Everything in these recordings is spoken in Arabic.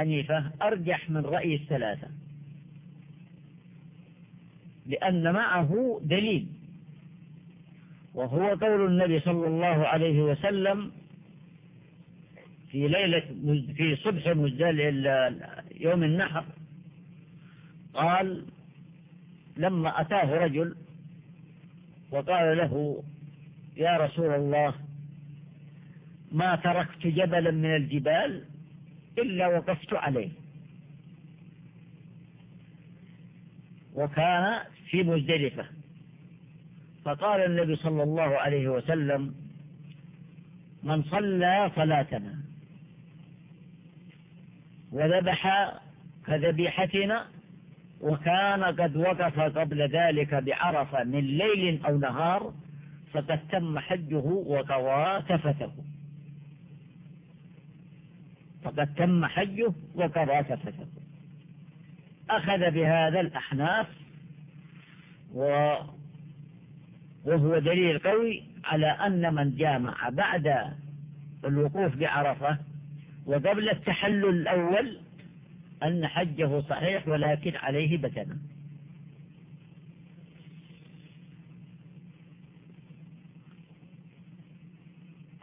حنيفة أرجح من رأي الثلاثة. لأن معه دليل. وهو قول النبي صلى الله عليه وسلم في ليلة في صبح مزدل يوم النحر. قال لما أتاه رجل وقال له يا رسول الله ما تركت جبلا من الجبال؟ إلا وقفت عليه. وكان في مزدلفة. فقال النبي صلى الله عليه وسلم من صلى صلاتنا وذبح كذبيحتنا وكان قد وقف قبل ذلك بعرفة من ليل أو نهار فقد تم حجه وقضى فقد تم حجه وقضى تفته أخذ بهذا الأحناف وهو دليل قوي على أن من جامع بعد الوقوف بعرفة وقبل التحلل الأول أن حجه صحيح ولكن عليه بدنا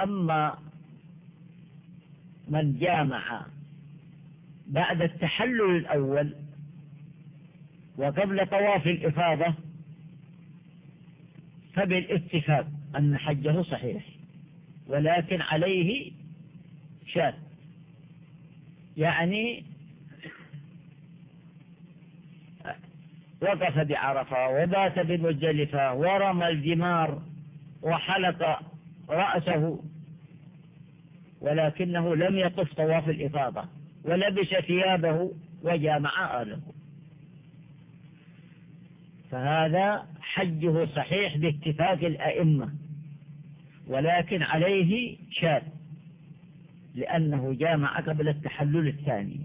أما من جامع بعد التحلل الأول وقبل طواف الإفاضة فبالاتفاق أن حجه صحيح ولكن عليه شاذ. يعني وقف بعرفة وبات بمزدلفة ورمى الجمار وحلق رأسه ولكنه لم يقف طواف الإفاضة ولبس ثيابه وجامع آله فهذا حجه صحيح باتفاق الأئمة ولكن عليه شاذ لأنه جامع قبل التحلل الثاني.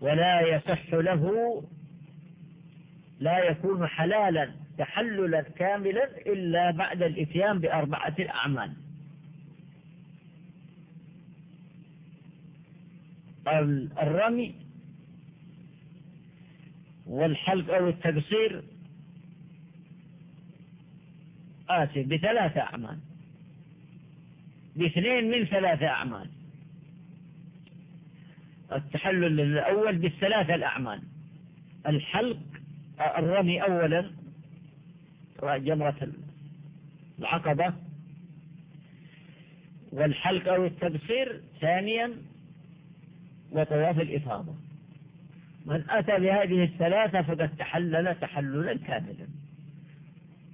ولا يصح له لا يكون حلالا تحللا كاملا إلا بعد الإتيان بأربعة الأعمال. الرمي والحلق أو التقصير آسف بثلاثة أعمال. باثنين من ثلاثة أعمال. التحلل الأول بالثلاثة الأعمال. الحلق الرمي أولا جمرة العقبة. والحلق أو التبصير ثانيا وطواف الإفاضة من أتى بهذه الثلاثة فقد تحلل تحللا كاملا.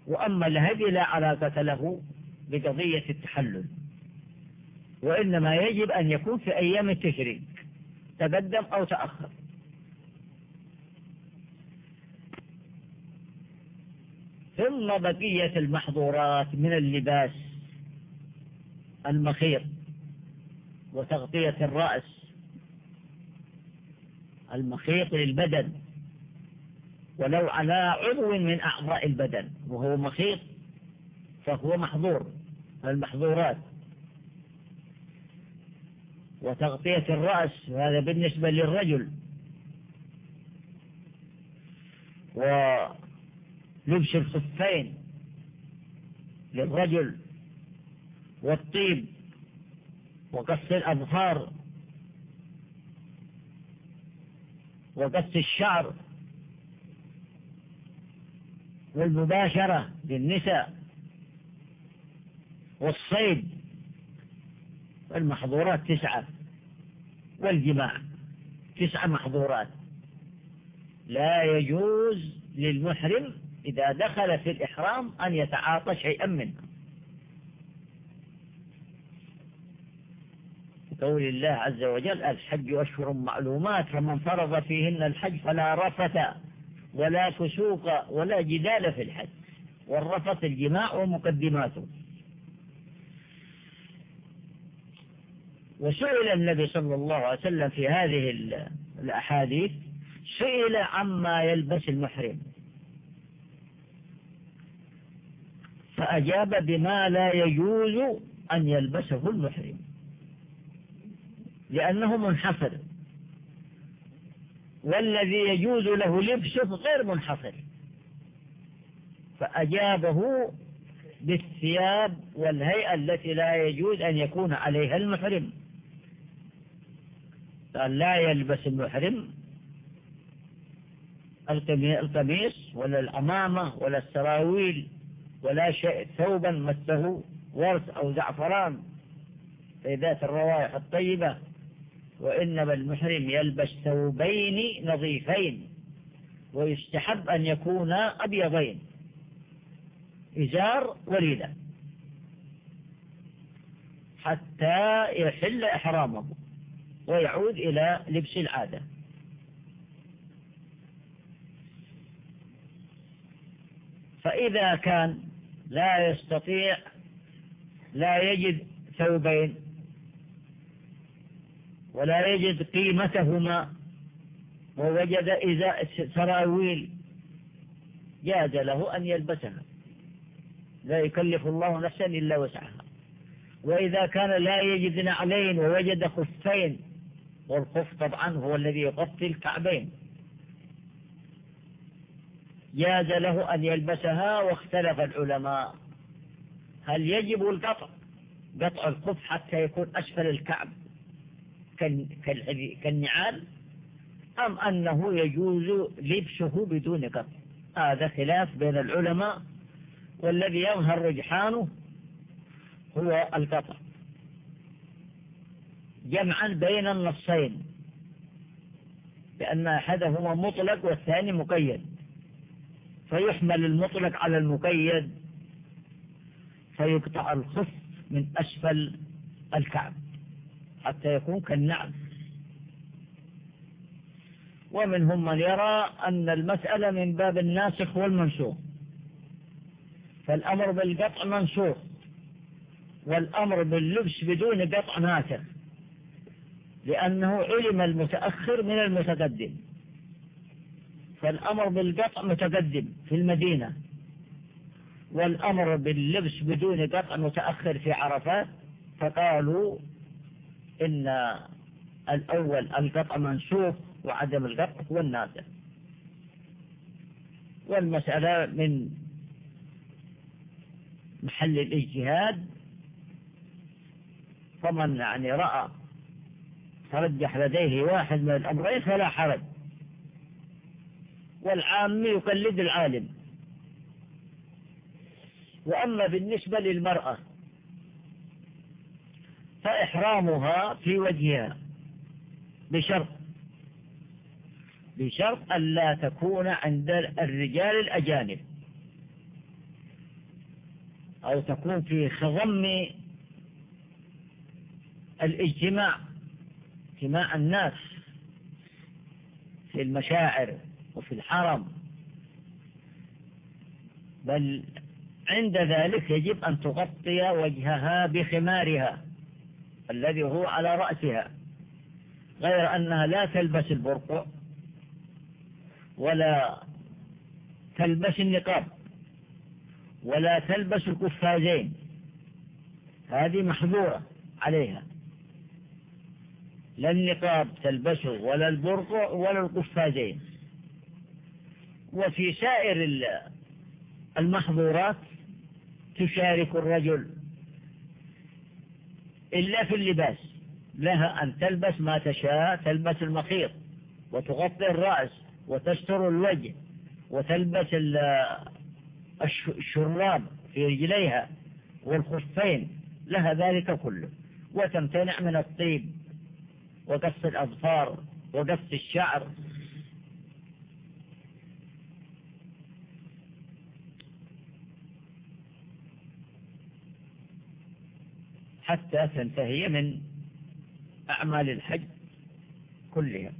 وأما الهدي لا علاقة له بقضية التحلل. وإنما يجب أن يكون في أيام التشريك تقدم أو تأخر. ثم بقية المحظورات من اللباس المخيط وتغطية الرأس. المخيط للبدن. ولو على عضو من أعضاء البدن وهو مخيط فهو محظور. المحظورات. وتغطية الرأس هذا بالنسبة للرجل. ولبس الخفين للرجل. والطيب. وقص الأظفار. وقص الشعر والمباشرة للنساء والصيد المحظورات تسعة والجماع تسعة محظورات. لا يجوز للمحرم إذا دخل في الإحرام أن يتعاطى شيئا منها. قول الله عز وجل الحج أشهر معلومات فمن فرض فيهن الحج فلا رفث ولا فسوق ولا جدال في الحج. والرفث الجماع ومقدماته. وسئل النبي صلى الله عليه وسلم في هذه الأحاديث سئل عما يلبس المحرم. فأجاب بما لا يجوز أن يلبسه المحرم. لأنه منحصر. والذي يجوز له لبسه غير منحصر. فأجابه بالثياب والهيئة التي لا يجوز أن يكون عليها المحرم. قال لا يلبس المحرم القميص ولا الأمامة ولا السراويل ولا شيء. ثوبا مسه ورس أو زعفران. في ذات الروائح الطيبة وإنما المحرم يلبس ثوبين نظيفين ويستحب أن يكونا أبيضين. إزار وليدة حتى يحل إحرامه ويعود إلى لبس العادة. فإذا كان لا يستطيع لا يجد ثوبين ولا يجد قيمتهما. ووجد إذا سراويل جاز له أن يلبسها. لا يكلف الله نفسا إلا وسعها. وإذا كان لا يجد نعلين ووجد خفين والخف طبعا هو الذي يغطي الكعبين. جاز له أن يلبسها واختلف العلماء. هل يجب القطع؟ قطع الخف حتى يكون أسفل الكعب. كالنعال أم أنه يجوز لبسه بدون قطع هذا خلاف بين العلماء والذي يظهر رجحانه هو القطع جمعا بين النصين لأن أحدهما مطلق والثاني مقيد. فيحمل المطلق على المقيد فيقطع الخف من أسفل الكعب. حتى يكون كالنعم. ومنهم من يرى أن المسألة من باب الناسخ والمنسوخ. فالأمر بالقطع منسوخ والأمر باللبس بدون قطع ناسخ لأنه علم المتأخر من المتقدم. فالأمر بالقطع متقدم في المدينة والأمر باللبس بدون قطع متأخر في عرفات فقالوا إن الأول القطع منسوخ وعدم القطع هو الناسخ والمسألة من محل الاجتهاد فمن يعني رأى ترجح لديه واحد من الأمرين فلا حرج. والعام يقلد العالم. وأما بالنسبة للمرأة فإحرامها في وجهها. بشرط. بشرط ألا تكون عند الرجال الأجانب. أو تكون في خضم الاجتماع اجتماع الناس في المشاعر وفي الحرم. بل عند ذلك يجب أن تغطي وجهها بخمارها. الذي هو على رأسها غير أنها لا تلبس البرقع ولا تلبس النقاب ولا تلبس القفازين هذه محظورة عليها. لا النقاب تلبسه ولا البرقع ولا القفازين وفي سائر المحظورات تشارك الرجل إلا في اللباس. لها أن تلبس ما تشاء تلبس المخيط وتغطي الرأس وتستر الوجه وتلبس الشراب في رجليها والخفين. لها ذلك كله. وتمتنع من الطيب وقص الأظفار وقص الشعر. حتى تنتهي من أعمال الحج كلها.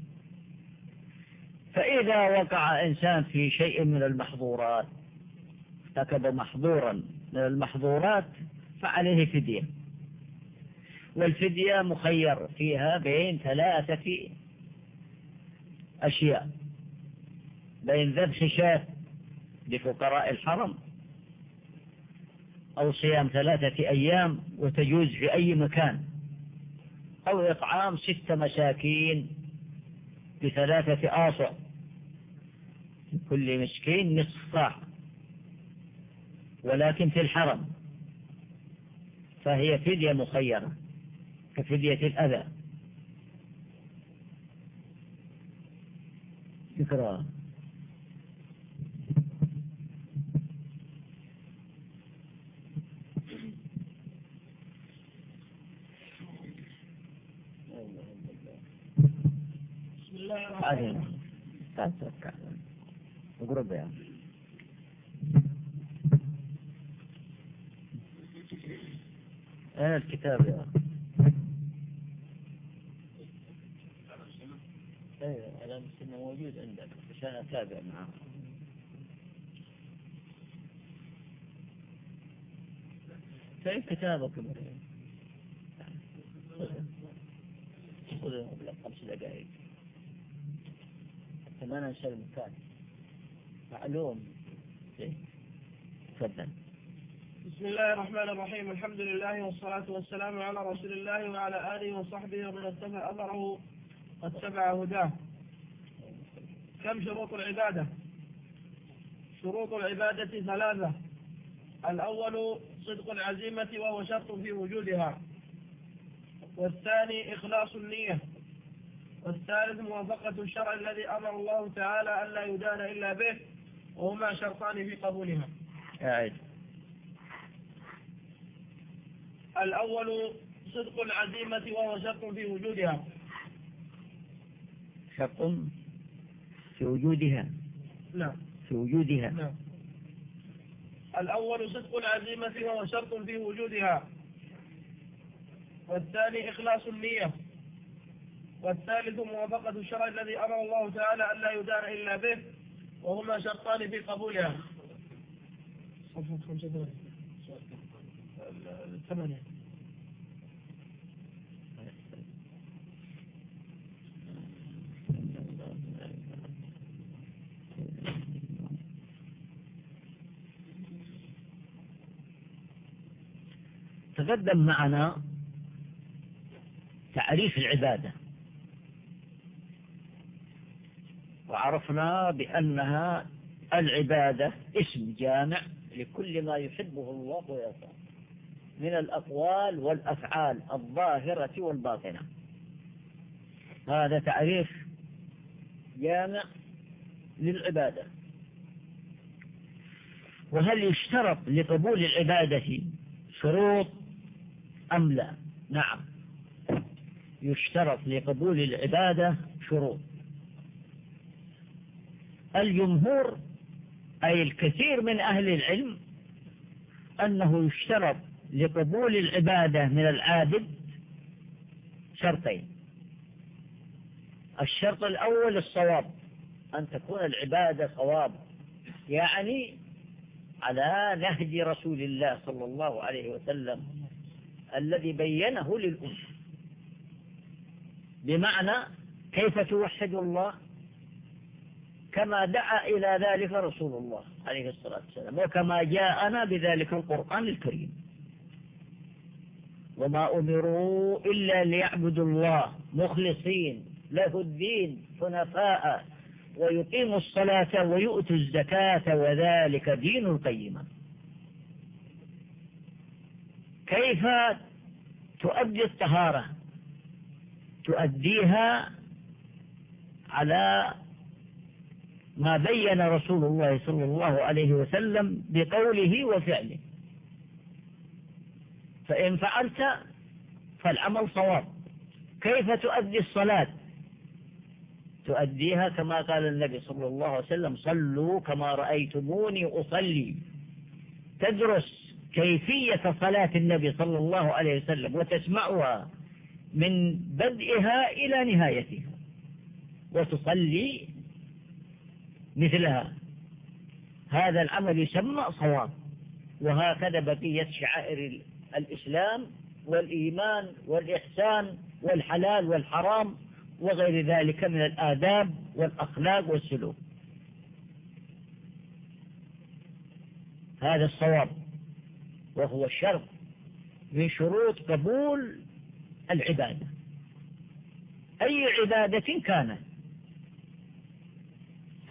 فإذا وقع إنسان في شيء من المحظورات ارتكب محظورا من المحظورات فعليه فدية. والفدية مخير فيها بين ثلاثة أشياء بين ذبح شاة لفقراء الحرم أو صيام ثلاثة أيام وتجوز في أي مكان. أو إطعام ست مساكين بثلاثة آصع. كل مسكين نصف صاع. ولكن في الحرم. فهي فدية مخيرة كفدية الأذى. ذكرى بسم الرحمن الرحيم اقرب يا أين الكتاب يا أخي؟ أيوه على انه موجود عندك عشان أتابع معاه كيف كتابك خذ خمس دقائق. ما ننسى المكان. معلوم. إيه. تفضل. بسم الله الرحمن الرحيم. الحمد لله والصلاة والسلام على رسول الله وعلى آله وصحبه ومن اتبع أثره واتبع هداه. كم شروط العبادة؟ شروط العبادة ثلاثة. الأول صدق العزيمة وهو شرط في وجودها. والثاني إخلاص النية. والثالث موافقة الشرع الذي أمر الله تعالى أن لا يدان إلا به وهما شرطان في قبولها أعد الأول صدق العزيمة وهو شرط في وجودها. شرط في وجودها. نعم. في وجودها. نعم. الأول صدق العزيمة وهو شرط في وجودها. والثاني إخلاص النية. والثالث موافقة الشرع الذي أمر الله تعالى أن لا يدان إلا به وهما شرطان في قبولها. صفحة خمسة ثمانية. تقدم معنا تعريف العبادة. وعرفنا بأنها العبادة اسم جامع لكل ما يحبه الله ويرضاه من الأقوال والأفعال الظاهرة والباطنة. هذا تعريف جامع للعبادة. وهل يشترط لقبول العبادة شروط؟ أم لا؟ نعم. يشترط لقبول العبادة شروط. الجمهور أي الكثير من أهل العلم أنه يشترط لقبول العبادة من العابد شرطين. الشرط الأول الصواب أن تكون العبادة صواب يعني على نهج رسول الله صلى الله عليه وسلم الذي بينه للأمة. بمعنى كيف توحد الله؟ كما دعا إلى ذلك رسول الله عليه الصلاة والسلام وكما جاءنا بذلك القرآن الكريم. وما أمروا إلا ليعبدوا الله مخلصين له الدين حنفاء ويقيموا الصلاة ويؤتوا الزكاة وذلك دين القيمة. كيف تؤدي الطهارة؟ تؤديها على ما بين رسول الله صلى الله عليه وسلم بقوله وفعله. فإن فعلت فالعمل صواب. كيف تؤدي الصلاة؟ تؤديها كما قال النبي صلى الله عليه وسلم صلوا كما رأيتموني أصلي. تدرس كيفية صلاة النبي صلى الله عليه وسلم وتسمعها من بدئها إلى نهايتها. وتصلي مثلها. هذا العمل يسمى صواب وهكذا بقية شعائر الإسلام والإيمان والإحسان والحلال والحرام وغير ذلك من الآداب والأخلاق والسلوك. هذا الصواب وهو الشرط من شروط قبول العبادة. أي عبادة كانت؟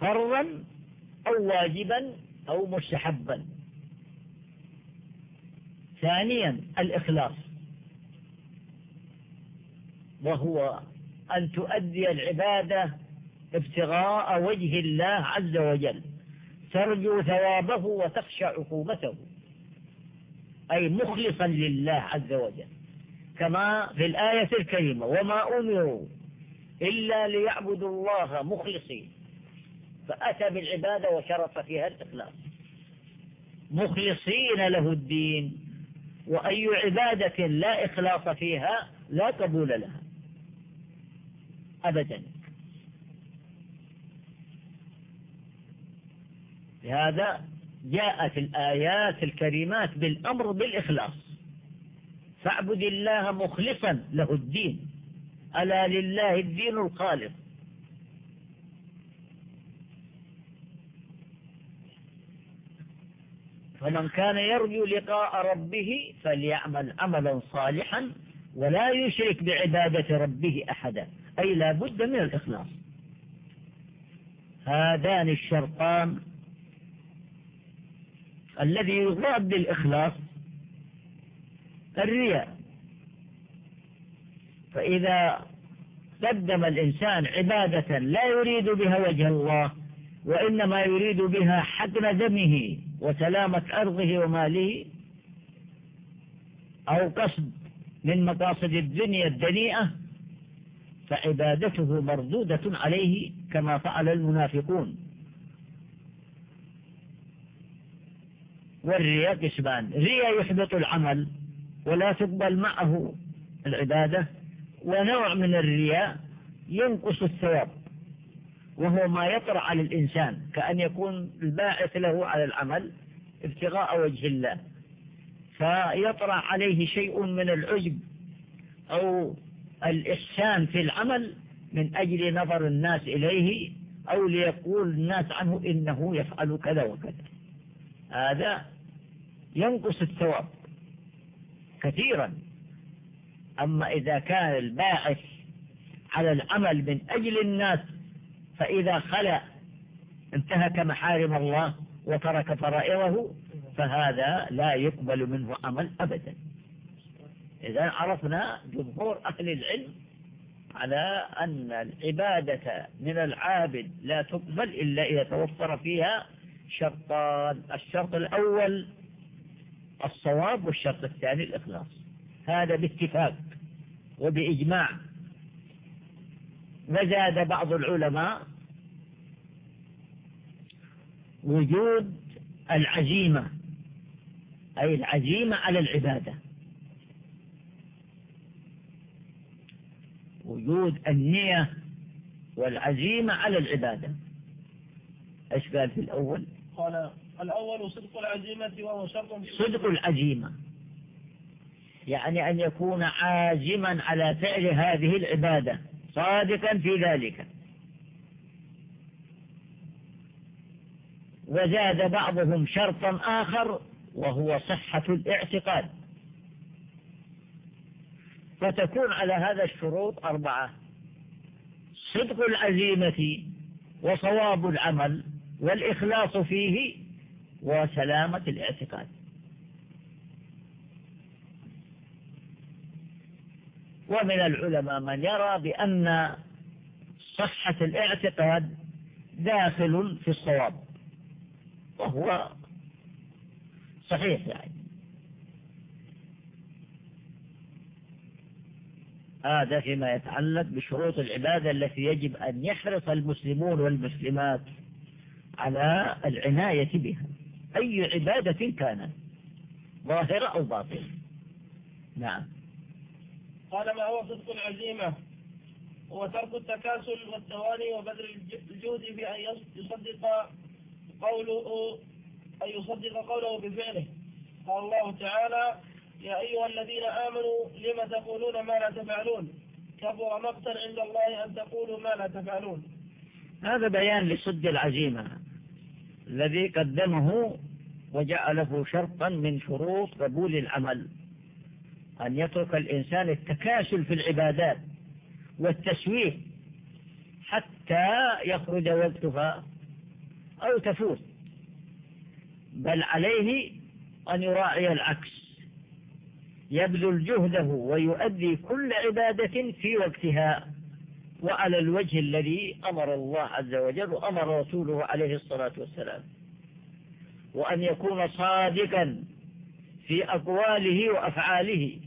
فرضا أو واجبا أو مستحبا. ثانيا الإخلاص. وهو أن تؤدي العبادة ابتغاء وجه الله عز وجل. ترجو ثوابه وتخشى عقوبته. أي مخلصا لله عز وجل. كما في الآية الكريمة وما أمروا إلا ليعبدوا الله مخلصين. فأتى بالعبادة وشرط فيها الإخلاص. مخلصين له الدين وأي عبادة لا إخلاص فيها لا قبول لها. أبدا. لهذا جاءت الآيات الكريمات بالأمر بالإخلاص. فاعبد الله مخلصا له الدين. ألا لله الدين الخالص. فمن كان يرجو لقاء ربه فليعمل عملا صالحا ولا يشرك بعبادة ربه أحدا. أي لا بد من الإخلاص. هذان الشرطان الذي يضاد بالإخلاص الرياء. فإذا قدم الإنسان عبادة لا يريد بها وجه الله وإنما يريد بها حقن دمه وسلامة أرضه وماله أو قصد من مقاصد الدنيا الدنيئة فعبادته مردودة عليه كما فعل المنافقون. والرياء قسمان رياء يحبط العمل ولا تقبل معه العبادة ونوع من الرياء ينقص الثواب. وهو ما يطرأ على الإنسان كأن يكون الباعث له على العمل ابتغاء وجه الله. فيطرأ عليه شيء من العجب أو الإحسان في العمل من أجل نظر الناس إليه أو ليقول الناس عنه إنه يفعل كذا وكذا. هذا ينقص الثواب كثيرا. أما إذا كان الباعث على العمل من أجل الناس فإذا خلى انتهك محارم الله وترك فرائضه فهذا لا يقبل منه عمل أبدا. إذا عرفنا جمهور أهل العلم على أن العبادة من العابد لا تقبل إلا إذا توفر فيها شرطان الشرط الأول الصواب والشرط الثاني الإخلاص. هذا باتفاق وبإجماع وزاد بعض العلماء وجود العزيمة أي العزيمة على العبادة. وجود النية والعزيمة على العبادة. إيش قال في الأول؟ قال الأول صدق العزيمة وهو شرط صدق العزيمة. يعني أن يكون عازما على فعل هذه العبادة. صادقا في ذلك. وزاد بعضهم شرطا آخر وهو صحة الاعتقاد. فتكون على هذا الشروط أربعة صدق العزيمة وصواب العمل والإخلاص فيه وسلامة الاعتقاد. ومن العلماء من يرى بأن صحة الاعتقاد داخل في الصواب. وهو صحيح يعني. هذا فيما يتعلق بشروط العبادة التي يجب أن يحرص المسلمون والمسلمات على العناية بها. أي عبادة كانت ظاهرة أو باطنة؟ نعم. قال ما هو صدق العزيمة هو ترك التكاسل والتواني وبذل الجهد في أن يصدق قوله أن يصدق قوله بفعله. قال الله تعالى يا أيها الذين آمنوا لم تقولون ما لا تفعلون؟ كبر مقتا عند الله أن تقولوا ما لا تفعلون. هذا بيان لصد العزيمة الذي قدمه وجعله شرطا من شروط قبول العمل. أن يترك الإنسان التكاسل في العبادات والتسويف حتى يخرج وقتها أو تفوت بل عليه أن يراعي العكس يبذل جهده ويؤدي كل عبادة في وقتها وعلى الوجه الذي أمر الله عز وجل وأمر رسوله عليه الصلاة والسلام وأن يكون صادقا في أقواله وأفعاله.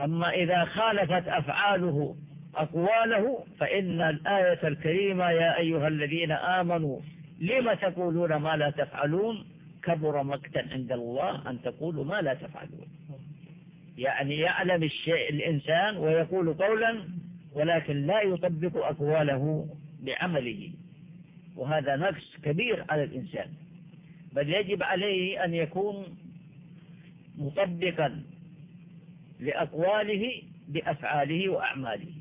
أما إذا خالفت أفعاله أقواله فإن الآية الكريمة يا أيها الذين آمنوا لم تقولون ما لا تفعلون؟ كبر مقتا عند الله أن تقولوا ما لا تفعلون. يعني يعلم الشيء الإنسان ويقول قولا ولكن لا يطبق أقواله بعمله. وهذا نقص كبير على الإنسان. بل يجب عليه أن يكون مطبقا. لأقواله بأفعاله وأعماله.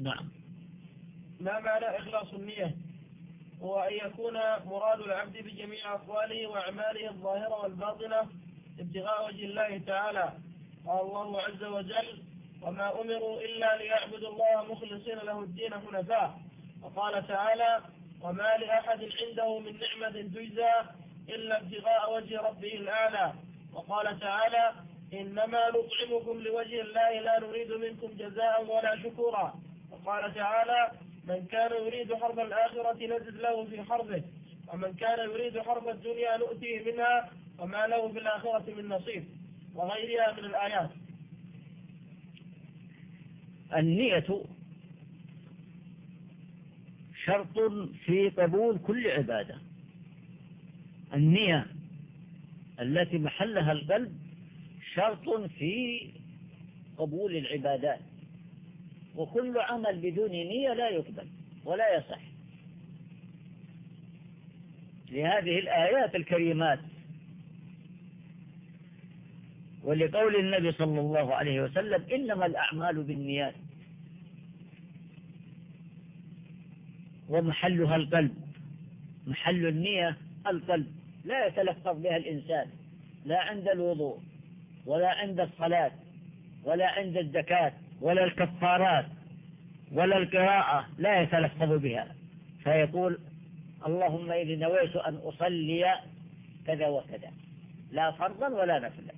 نعم. ما معنى إخلاص النية؟ هو أن يكون مراد العبد بجميع أقواله وأعماله الظاهرة والباطنة ابتغاء وجه الله تعالى. قال الله عز وجل وما أمروا إلا ليعبدوا الله مخلصين له الدين حنفاء وقال تعالى وما لأحد عنده من نعمة تجزى إلا ابتغاء وجه ربه الأعلى وقال تعالى إنما نطعمكم لوجه الله لا نريد منكم جزاء ولا شكورا. وقال تعالى من كان يريد حرب الآخرة نزد له في حربه. ومن كان يريد حرب الدنيا نؤتيه منها وما له في الآخرة من نصيب. وغيرها من الآيات. النية شرط في قبول كل عبادة. النية التي محلها القلب شرط في قبول العبادات. وكل عمل بدون نية لا يقبل ولا يصح. لهذه الآيات الكريمات. ولقول النبي صلى الله عليه وسلم إنما الأعمال بالنيات. ومحلها القلب. محل النية القلب. لا يتلفظ بها الإنسان. لا عند الوضوء. ولا عند الصلاة ولا عند الزكاة ولا الكفارات ولا القراءة لا يتلفظ بها. فيقول اللهم إذا نويت أن أصلي كذا وكذا. لا فرضا ولا نفلا.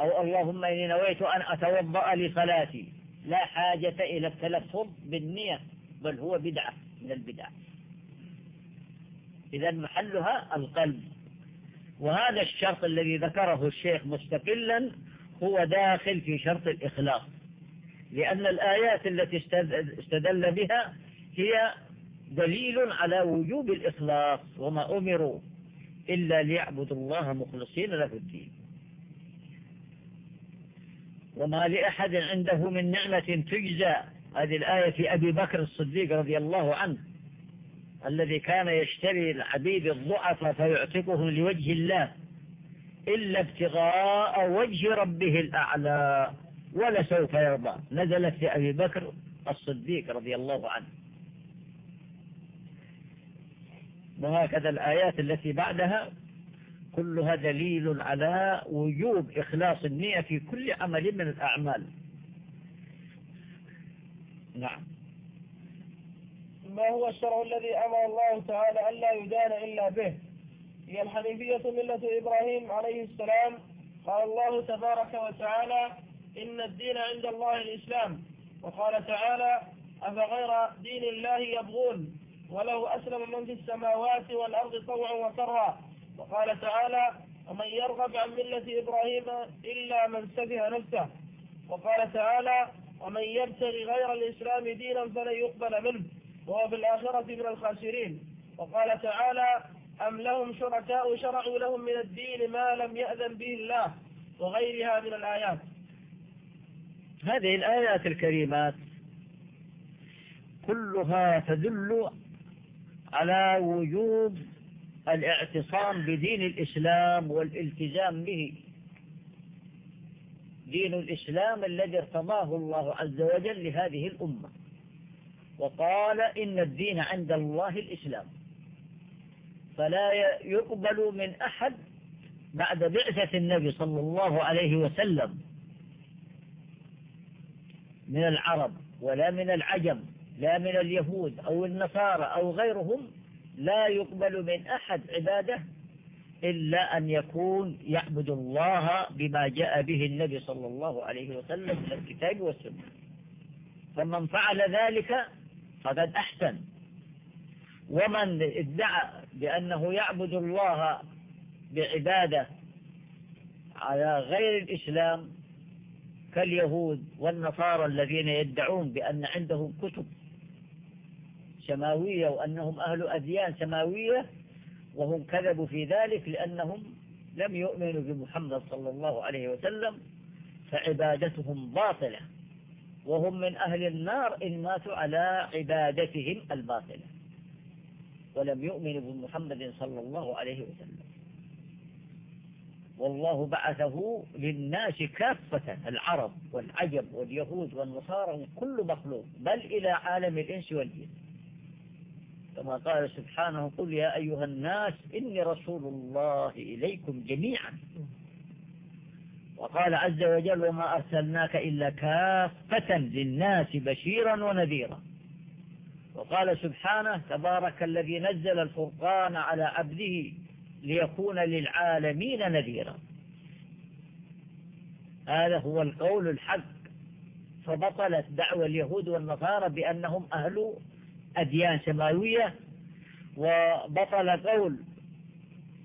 أو اللهم إني نويت أن أتوضأ لصلاتي. لا حاجة إلى التلفظ بالنية بل هو بدعة من البدع. إذا محلها القلب. وهذا الشرط الذي ذكره الشيخ مستقلا هو داخل في شرط الإخلاص. لأن الآيات التي استدل بها هي دليل على وجوب الإخلاص. وما أمروا إلا ليعبدوا الله مخلصين له الدين. وما لأحد عنده من نعمة تجزى. هذه الآية في أبي بكر الصديق رضي الله عنه. الذي كان يشتري العبيد الضعف فيعتقهم لوجه الله إلا ابتغاء وجه ربه الأعلى ولسوف يرضى. نزلت في أبي بكر الصديق رضي الله عنه. وهكذا الآيات التي بعدها كلها دليل على وجوب إخلاص النية في كل عمل من الأعمال. نعم. ما هو الشرع الذي أمر الله تعالى ألا يدان إلا به؟ هي الحنيفية ملة إبراهيم عليه السلام. قال الله تبارك وتعالى إن الدين عند الله الإسلام. وقال تعالى أفغير دين الله يبغون؟ وله أسلم من في السماوات والأرض طوعا وكرها. وقال تعالى ومن يرغب عن ملة إبراهيم إلا من سفه نفسه. وقال تعالى ومن يبتغي غير الإسلام دينا فلن يقبل منه. وهو في الآخرة من الخاسرين. وقال تعالى أم لهم شركاء شرعوا لهم من الدين ما لم يأذن به الله وغيرها من الآيات. هذه الآيات الكريمات كلها تدل على وجوب الاعتصام بدين الإسلام والالتزام به. دين الإسلام الذي ارتضاه الله عز وجل لهذه الأمة. وقال إن الدين عند الله الإسلام. فلا يقبل من أحد بعد بعثة النبي صلى الله عليه وسلم من العرب ولا من العجم لا من اليهود أو النصارى أو غيرهم لا يقبل من أحد عبادة إلا أن يكون يعبد الله بما جاء به النبي صلى الله عليه وسلم من الكتاب والسنة. فمن فعل ذلك فقد أحسن. ومن ادعى بأنه يعبد الله بعبادة على غير الإسلام كاليهود والنصارى الذين يدعون بأن عندهم كتب سماوية وأنهم أهل أديان سماوية وهم كذبوا في ذلك لأنهم لم يؤمنوا بمحمد صلى الله عليه وسلم فعبادتهم باطلة. وهم من أهل النار إن ماتوا على عبادتهم الباطلة. ولم يؤمنوا بمحمد صلى الله عليه وسلم. والله بعثه للناس كافة العرب والعجب واليهود والنصارى كل مخلوق بل إلى عالم الإنس والجن. كما قال سبحانه قل يا أيها الناس إني رسول الله إليكم جميعا. وقال عز وجل وما أرسلناك إلا كافة للناس بشيرا ونذيرا. وقال سبحانه تبارك الذي نزل الفرقان على عبده ليكون للعالمين نذيرا. هذا هو القول الحق. فبطلت دعوى اليهود والنصارى بأنهم أهل أديان سماوية. وبطل قول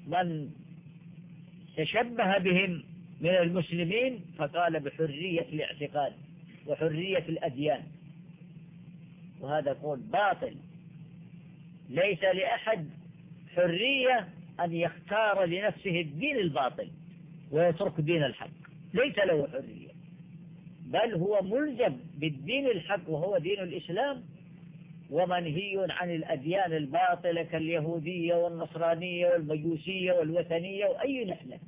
من تشبه بهم من المسلمين فقال بحرية الاعتقاد وحرية الأديان. وهذا قول باطل. ليس لأحد حرية أن يختار لنفسه الدين الباطل ويترك دين الحق. ليس له حرية. بل هو ملزم بالدين الحق وهو دين الإسلام ومنهي عن الأديان الباطلة كاليهودية والنصرانية والمجوسية والوثنية وأي نحلة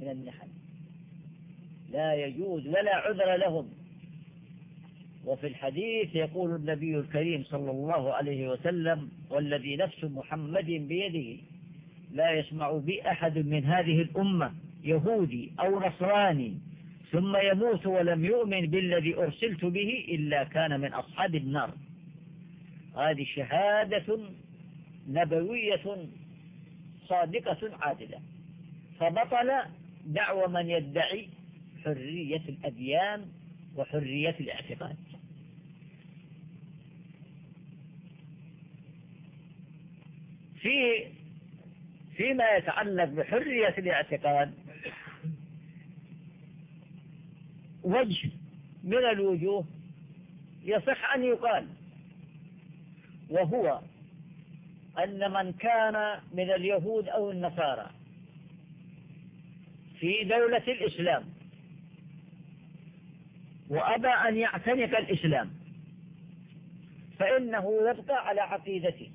من النحل. لا يجوز ولا عذر لهم. وفي الحديث يقول النبي الكريم صلى الله عليه وسلم والذي نفس محمد بيده لا يسمع بي أحد من هذه الأمة يهودي أو نصراني ثم يموت ولم يؤمن بالذي أرسلت به إلا كان من أصحاب النار. هذه شهادة نبوية صادقة عادلة. فبطل دعوى من يدعي حرية الأديان وحرية الاعتقاد. في فيما يتعلق بحرية الاعتقاد وجه من الوجوه يصح أن يقال وهو أن من كان من اليهود أو النصارى في دولة الإسلام وأبى أن يعتنق الإسلام. فإنه يبقى على عقيدته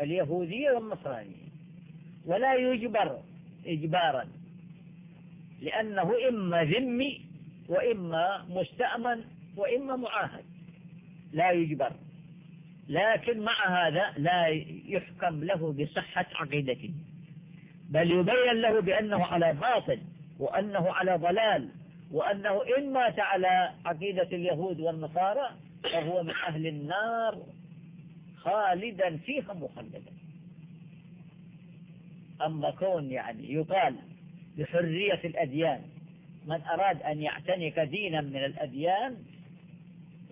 اليهودية والنصرانية ولا يجبر إجبارا لأنه إما ذمي وإما مستأمن وإما معاهد. لا يجبر. لكن مع هذا لا يحكم له بصحة عقيدته. بل يبين له بأنه على باطل وأنه على ضلال. وأنه إن مات على عقيدة اليهود والنصارى فهو من أهل النار خالدا فيها مخلدا. أما كون يعني يقال بحرية الأديان من أراد أن يعتنق دينا من الأديان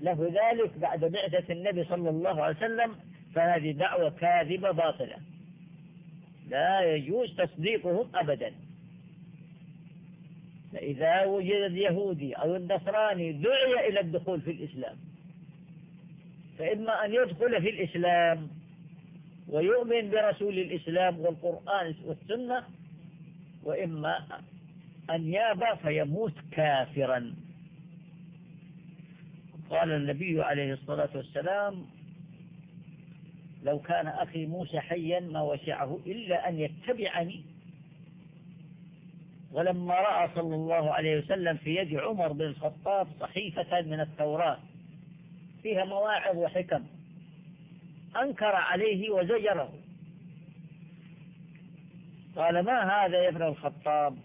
له ذلك بعد بعثة النبي صلى الله عليه وسلم فهذه دعوة كاذبة باطلة. لا يجوز تصديقهم أبدا. فإذا وجد اليهودي أو النصراني دعي إلى الدخول في الإسلام فإما أن يدخل في الإسلام ويؤمن برسول الإسلام والقرآن والسنة وإما أن يابى فيموت كافرا. قال النبي عليه الصلاة والسلام لو كان أخي موسى حيا ما وسعه إلا أن يتبعني ولما رأى صلى الله عليه وسلم في يد عمر بن الخطاب صحيفة من التوراة فيها مواعظ وحكم أنكر عليه وزجره. قال ما هذا يا ابن الخطاب؟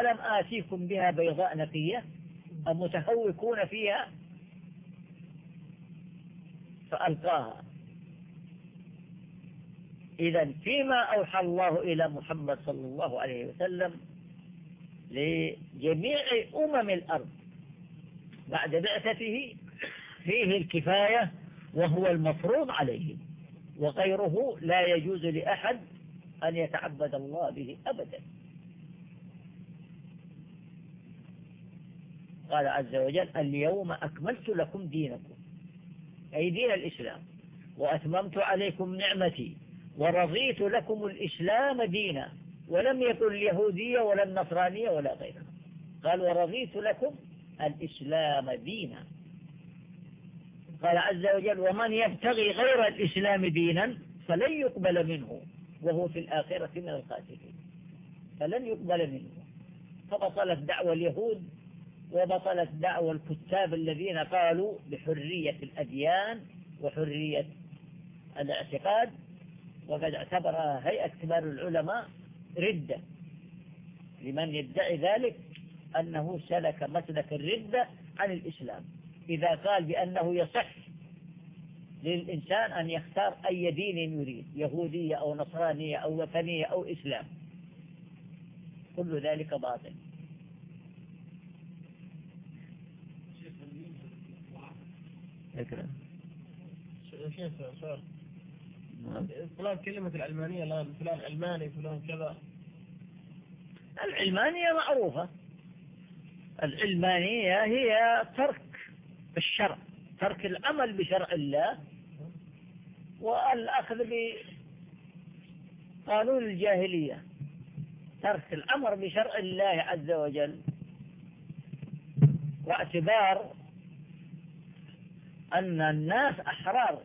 ألم آتيكم بها بيضاء نقية؟ أم متهوكون فيها؟ فألقاها. إذا فيما أوحى الله إلى محمد صلى الله عليه وسلم لجميع أمم الأرض. بعد بعثته فيه الكفاية وهو المفروض عليه وغيره لا يجوز لأحد أن يتعبد الله به أبدا. قال عز وجل اليوم أكملت لكم دينكم أي دين الإسلام وأتممت عليكم نعمتي ورضيت لكم الإسلام دينا. ولم يكن اليهودية ولا النصرانية ولا غيرها. قال ورضيت لكم الإسلام دينا. قال عز وجل ومن يبتغي غير الإسلام دينا فلن يقبل منه وهو في الآخرة من الخاسرين فلن يقبل منه. فبطلت دعوة اليهود وبطلت دعوة الكتاب الذين قالوا بحرية الأديان وحرية الاعتقاد وقد اعتبرها هيئة كبار العلماء ردة. لمن يدعي ذلك أنه سلك مسلك الردة عن الإسلام. إذا قال بأنه يصح للإنسان أن يختار أي دين يريد يهودية أو نصرانية أو وثنية أو إسلام. كل ذلك باطل. شيخ سؤال. فلان كلمة العلمانية الآن فلان علماني فلان كذا. العلمانية معروفة. العلمانية هي ترك الشرع ترك العمل بشرع الله والأخذ بقانون الجاهلية ترك الأمر بشرع الله عز وجل واعتبار أن الناس أحرار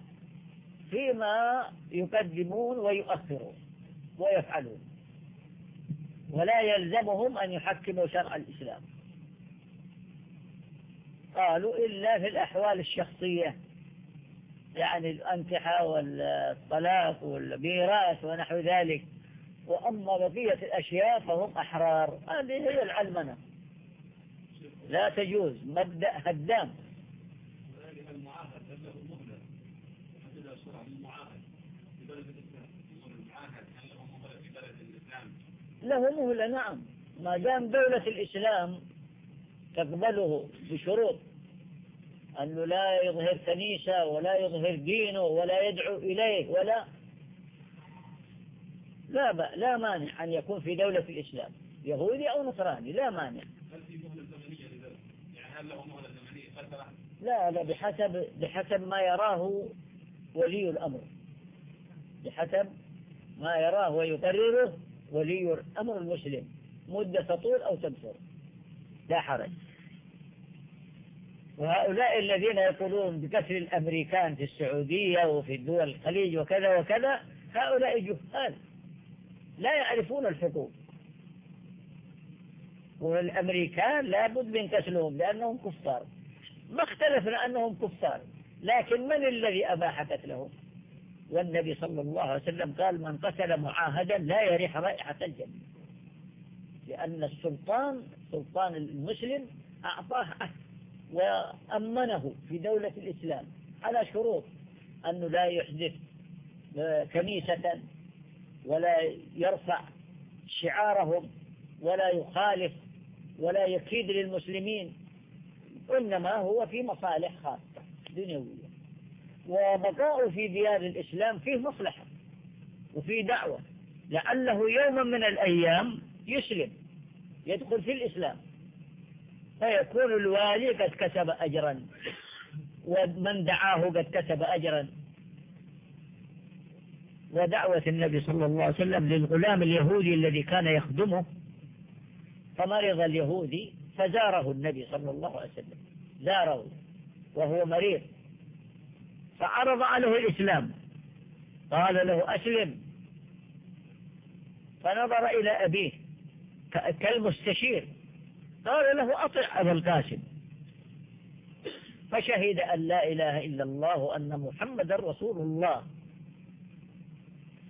فيما يقدمون ويؤخرون ويفعلون. ولا يلزمهم أن يحكموا شرع الإسلام. قالوا إلا في الأحوال الشخصية يعني الأنكحة والطلاق والميراث ونحو ذلك. وأما بقية الأشياء فهم أحرار. هذه هي العلمنة. لا تجوز. مبدأ هدام. له مهلة نعم؟ ما دام دولة الإسلام تقبله بشروط أنه لا يظهر كنيسة ولا يظهر دينه ولا يدعو إليه ولا لا ب... لا مانع أن يكون في دولة الإسلام يهودي أو نصراني لا مانع. هل في مهلة زمنية لذلك؟ يعني هل له مهلة زمنية؟ لا لا بحسب بحسب ما يراه ولي الأمر. بحسب ما يراه ويقرره ولي الأمر المسلم. مدة تطول أو تبصر لا حرج. وهؤلاء الذين يقولون بكسر الأمريكان في السعودية وفي دول الخليج وكذا وكذا هؤلاء جهال. لا يعرفون الحقوق. والأمريكان لابد من كسرهم لأنهم كفار. ما اختلفنا أنهم كفار لكن من الذي أباح قتلهم والنبي صلى الله عليه وسلم قال من قتل معاهدا لا يريح رائحة الجنة. لأن السلطان سلطان المسلم أعطاه وأمنه في دولة الإسلام على شروط أنه لا يحدث كنيسة ولا يرفع شعارهم ولا يخالف ولا يكيد للمسلمين إنما هو في مصالح خاصة دنيوية. وبقاء في ديار الإسلام فيه مصلحة وفيه دعوة لعله يوما من الأيام يسلم يدخل في الإسلام. فيكون الوالي قد كسب أجرا ومن دعاه قد كسب أجرا. ودعوة النبي صلى الله عليه وسلم للغلام اليهودي الذي كان يخدمه فمرض اليهودي فزاره النبي صلى الله عليه وسلم زاره وهو مريض. فعرض عليه الإسلام. قال له أسلم. فنظر إلى أبيه كالمستشير. قال له أطع أبا القاسم. فشهد أن لا إله إلا الله وأن محمد رسول الله.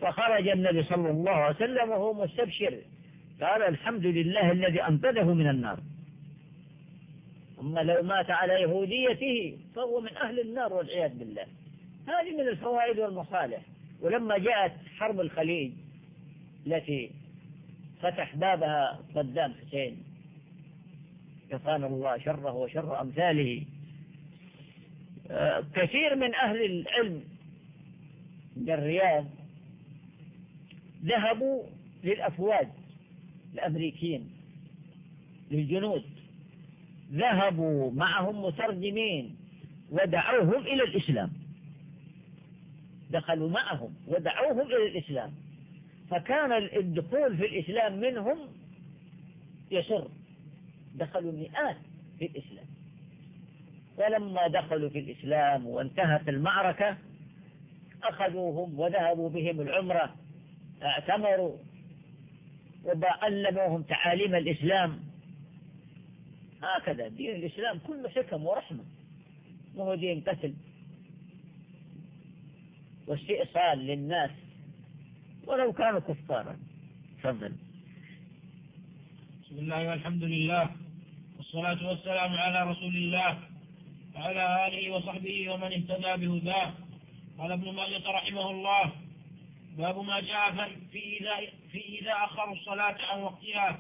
فخرج النبي صلى الله عليه وسلم وهو مستبشر. قال الحمد لله الذي أنقذه من النار. أما لو مات على يهوديته فهو من أهل النار والعياذ بالله. هذه من الفوائد والمصالح. ولما جاءت حرب الخليج التي فتح بابها صدام حسين كفانا الله شره وشر أمثاله آه، كثير من أهل العلم من الرياض ذهبوا للأفواج الأمريكيين للجنود. ذهبوا معهم مترجمين ودعوهم إلى الإسلام. دخلوا معهم ودعوهم إلى الإسلام. فكان الدخول في الإسلام منهم يسر. دخلوا مئات في الإسلام. ولما دخلوا في الإسلام وانتهت المعركة أخذوهم وذهبوا بهم العمرة اعتمروا وعلموهم تعاليم الإسلام. هكذا دين الإسلام كله حكم ورحمة. وهو دين قتل. واستئصال للناس ولو كانوا كفارا. تفضل. بسم الله والحمد لله والصلاة والسلام على رسول الله وعلى آله وصحبه ومن اهتدى بهداه. قال ابن مالك رحمه الله باب ما جاء في إذا, في إذا أخروا الصلاة عن وقتها.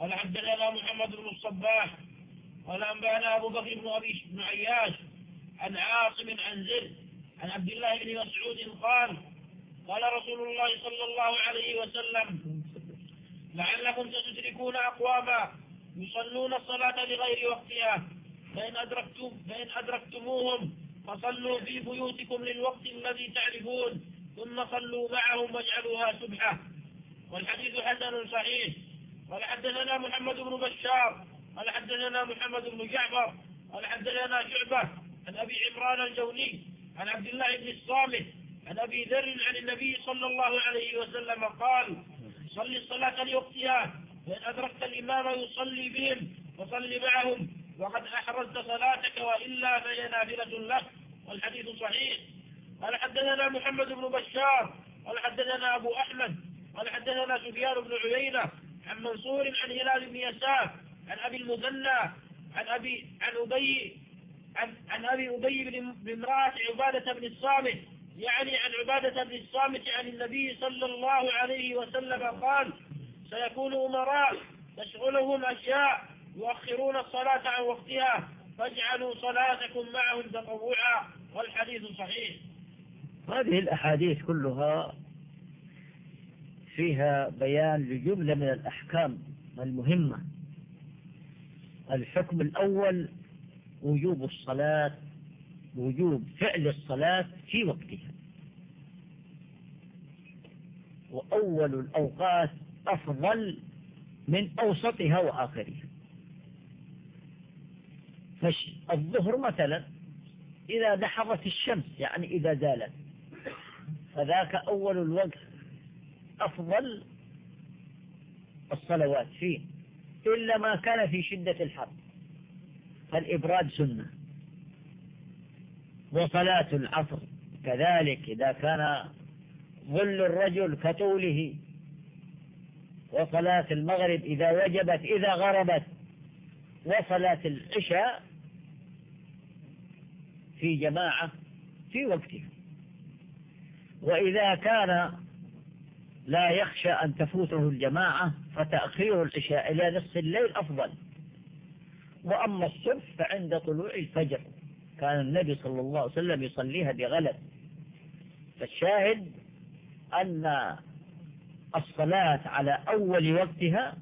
قال حدثنا محمد بن الصباح. قال أنبأنا أبو بكر بن أبي بن عياش عن عاصم عن زر عن عبد الله بن مسعود قال قال رسول الله صلى الله عليه وسلم لعلكم ستدركون أقواما يصلون الصلاة لغير وقتها فإن, أدركتم فإن أدركتموهم فصلوا في بيوتكم للوقت الذي تعرفون ثم صلوا معهم واجعلوها سبحة. والحديث حسن صحيح. قال حدثنا محمد بن بشار قال حدثنا محمد بن جعفر قال حدثنا شعبة عن أبي عمران الجوني عن عبد الله بن الصامت عن أبي ذر عن النبي صلى الله عليه وسلم قال صل الصلاة لوقتها فإن أدركت الإمام يصلي بهم فصل معهم وقد أحرزت صلاتك وإلا فهي نافلة لك. والحديث صحيح. قال حدثنا محمد بن بشار قال حدثنا أبو أحمد قال حدثنا سفيان بن عيينة عن منصور عن هلال بن يساف عن أبي المثنى عن أبي عن أبي عن, عن أبي أبي بن امرأة عبادة بن الصامت يعني عن عبادة بن الصامت عن النبي صلى الله عليه وسلم قال سيكون أمراء تشغلهم أشياء يؤخرون الصلاة عن وقتها فاجعلوا صلاتكم معهم تطوعا والحديث صحيح. هذه الأحاديث كلها فيها بيان لجملة من الأحكام المهمة. الحكم الأول وجوب الصلاة وجوب فعل الصلاة في وقتها. وأول الأوقات أفضل من أوسطها وآخرها. فالظهر مثلا إذا دحضت الشمس يعني إذا زالت. فذاك أول الوقت أفضل الصلوات فيه إلا ما كان في شدة الحر. فالإبراد سنة. وصلاة العصر. كذلك إذا كان ظل الرجل كطوله. وصلاة المغرب إذا وجبت إذا غربت. وصلاة العشاء في جماعة في وقتها. وإذا كان لا يخشى أن تفوته الجماعة فتأخير العشاء إلى نصف الليل أفضل. وأما الصبح فعند طلوع الفجر. كان النبي صلى الله عليه وسلم يصليها بغلب. فالشاهد أن الصلاة على أول وقتها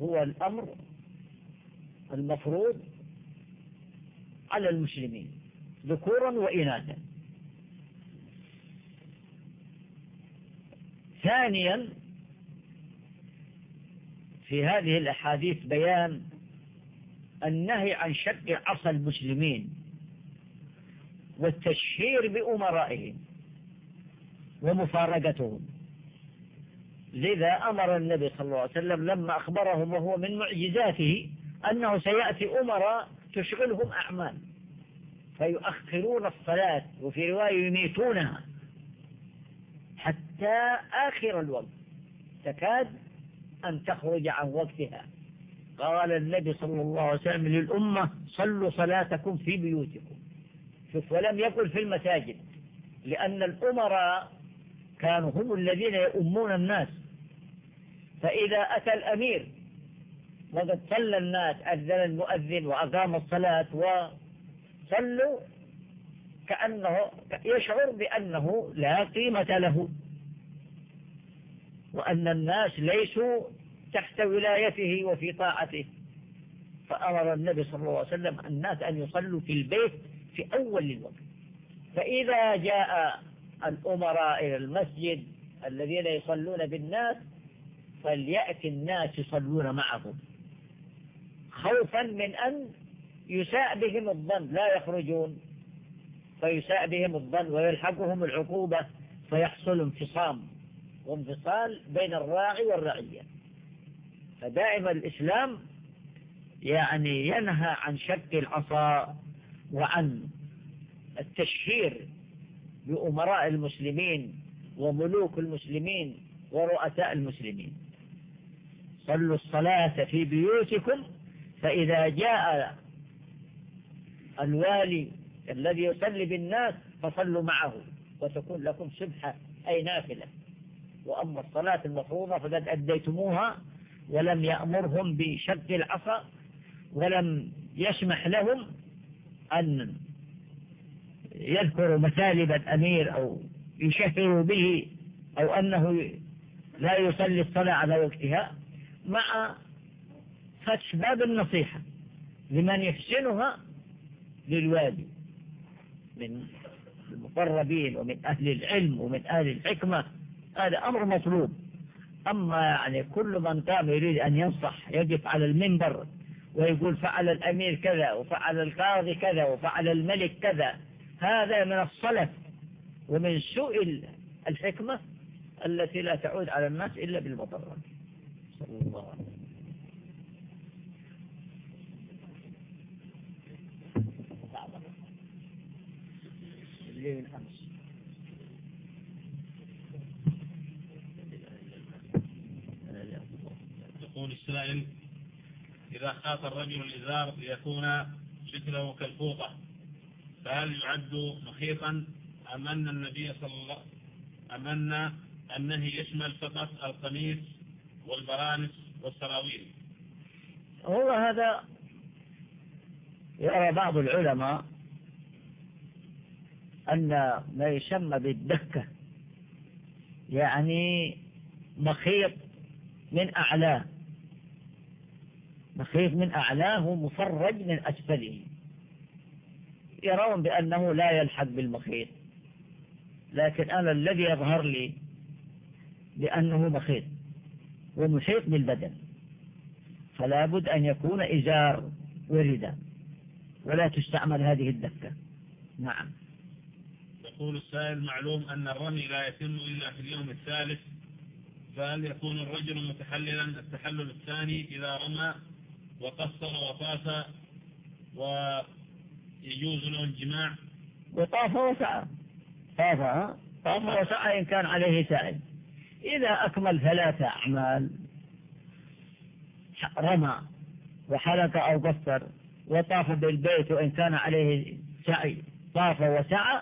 هو الأمر المفروض على المسلمين ذكورا وإناثا. ثانيا في هذه الأحاديث بيان النهي عن شق عصا المسلمين والتشهير بأمرائهم ومفارقتهم لذا أمر النبي صلى الله عليه وسلم لما أخبرهم وهو من معجزاته أنه سيأتي أمراء تشغلهم أعمال فيؤخرون الصلاة وفي رواية يميتونها حتى آخر الوقت تكاد أن تخرج عن وقتها. قال النبي صلى الله عليه وسلم للأمة صلوا صلاتكم في بيوتكم. شوف ولم يقل في المساجد لأن الأمراء كانوا هم الذين يؤمون الناس. فإذا أتى الأمير وقد صلى الناس أذن المؤذن وأقام الصلاة وصلوا كأنه يشعر بأنه لا قيمة له. وأن الناس ليسوا تحت ولايته وفي طاعته. فأمر النبي صلى الله عليه وسلم الناس أن يصلوا في البيت في أول الوقت. فإذا جاء الأمراء إلى المسجد الذين يصلون بالناس فليأتي الناس يصلون معهم. خوفا من أن يساء بهم الظن لا يخرجون. فيساء بهم الظن ويلحقهم العقوبة فيحصل انفصام. وانفصال بين الراعي والرعية. فدائما الإسلام يعني ينهى عن شك العصا وعن التشهير بأمراء المسلمين وملوك المسلمين ورؤساء المسلمين. صلوا الصلاة في بيوتكم فإذا جاء الوالي الذي يصلي بالناس فصلوا معه وتكون لكم سبحة أي نافلة. وأما الصلاة المفروضة فقد أديتموها ولم يأمرهم بشد العصا ولم يسمح لهم أن يذكروا مثالب الأمير أو يشهروا به أو أنه لا يصلي الصلاة على وقتها مع فتح باب النصيحة لمن يحسنها للوالي من المقربين ومن أهل العلم ومن أهل الحكمة هذا أمر مطلوب. أما يعني كل من قام يريد أن ينصح يقف على المنبر ويقول فعل الأمير كذا وفعل القاضي كذا وفعل الملك كذا. هذا من الصلف ومن سوء الحكمة التي لا تعود على الناس إلا بالمضرة صلى الله عليه وسلم. الليل أمس يقول السائل إذا خاط الرجل الإزار ليكون شكله كالفوطة فهل يعد مخيطا أم أن النبي صلى الله أم أن النهي يشمل فقط القميص والبرانس والسراويل؟ هو هذا يرى بعض العلماء أن ما يسمى بالدكة يعني مخيط من أعلاه مخيط من أعلاه مفرج من أسفله. يرون بأنه لا يلحق بالمخيط. لكن أنا الذي يظهر لي بأنه مخيط ومحيط بالبدن. فلا بد أن يكون إزار ورداء ولا تستعمل هذه الدكة. نعم. يقول السائل معلوم أن الرمي لا يتم إلا في اليوم الثالث. فهل يكون الرجل متحللا التحلل الثاني إذا رمى؟ وقصر وطاف ويجوز له الجماع. وطاف وسعى. طاف طاف وسعى إن كان عليه سائل إذا أكمل ثلاثة أعمال رمى وحلق أو قصر وطاف بالبيت وإن كان عليه سعي طاف وسعى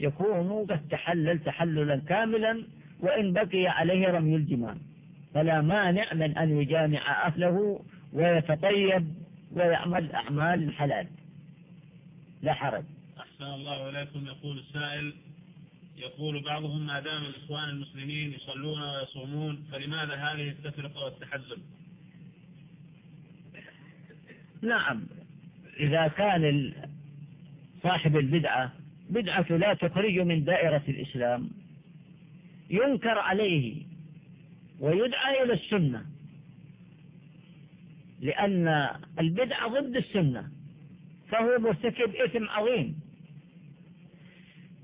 يكون قد تحلل تحللا كاملا وإن بقي عليه رمي الجماع. فلا مانع من أن يجامع أهله ويتطيب ويعمل أعمال الحلال لا حرج. أحسن الله إليكم يقول السائل. يقول بعضهم ما دام الإخوان المسلمين يصلون ويصومون فلماذا هذه التفرقة والتحزب نعم إذا كان صاحب البدعة بدعة لا تخرج من دائرة الإسلام ينكر عليه ويدعى إلى السنة. لأن البدعة ضد السنة. فهو مرتكب إثم عظيم.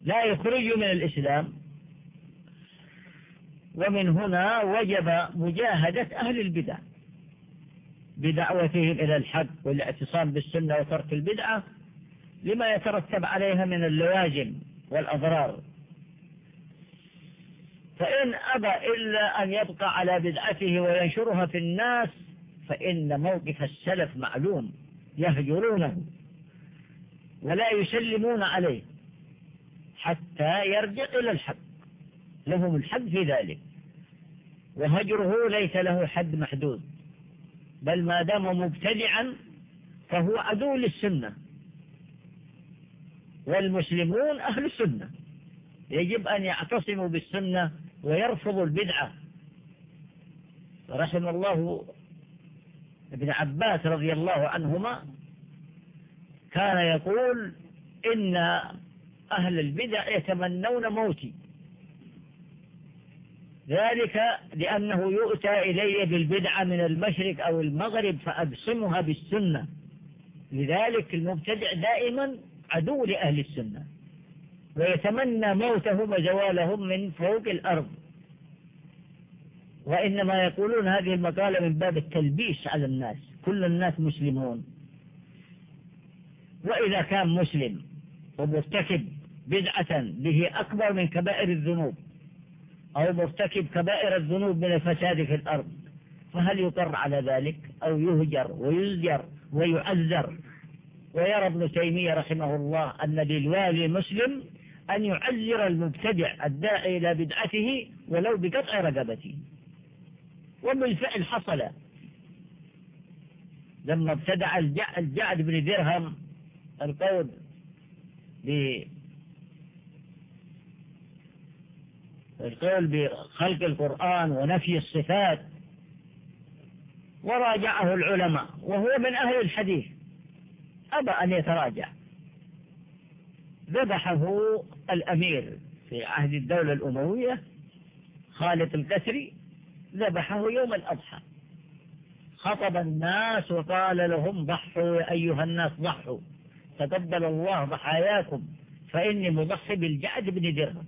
لا يخرج من الإسلام. ومن هنا وجب مجاهدة أهل البدع بدعوتهم إلى الحق والاعتصام بالسنة وترك البدعة لما يترتب عليها من اللوازم والأضرار. فإن أبى إلا أن يبقى على بدعته وينشرها في الناس فإن موقف السلف معلوم يهجرونه ولا يسلمون عليه حتى يرجع إلى الحق. لهم الحق في ذلك. وهجره ليس له حد محدود بل ما دام مبتدعا فهو عدو للسنة. والمسلمون أهل السنة. يجب أن يعتصموا بالسنة ويرفضوا البدعة. رحم الله ابن عباس رضي الله عنهما كان يقول إن أهل البدع يتمنون موتي. ذلك لأنه يؤتى إلي بالبدعة من المشرق أو المغرب فأبصمها بالسنة. لذلك المبتدع دائما عدو لأهل السنة. ويتمنى موتهم وزوالهم من فوق الأرض. وإنما يقولون هذه المقالة من باب التلبيس على الناس. كل الناس مسلمون. وإذا كان مسلم ومرتكب بدعة به أكبر من كبائر الذنوب أو مرتكب كبائر الذنوب من الفساد في الأرض فهل يقر على ذلك؟ أو يهجر ويزجر ويعذر؟ ويرى ابن تيمية رحمه الله أن للوالي المسلم أن يعذر المبتدع الداعي إلى بدعته ولو بقطع رقبته. وبالفعل حصل. لما ابتدع الجعد بن درهم القول القول بخلق القرآن ونفي الصفات وراجعه العلماء وهو من أهل الحديث. أبى أن يتراجع. ذبحه الأمير في عهد الدولة الأموية خالد الكسري. ذبحه يوم الأضحى. خطب الناس وقال لهم ضحوا يا أيها الناس ضحوا. تقبل الله ضحاياكم فإني مضحي بالجعد بن درهم.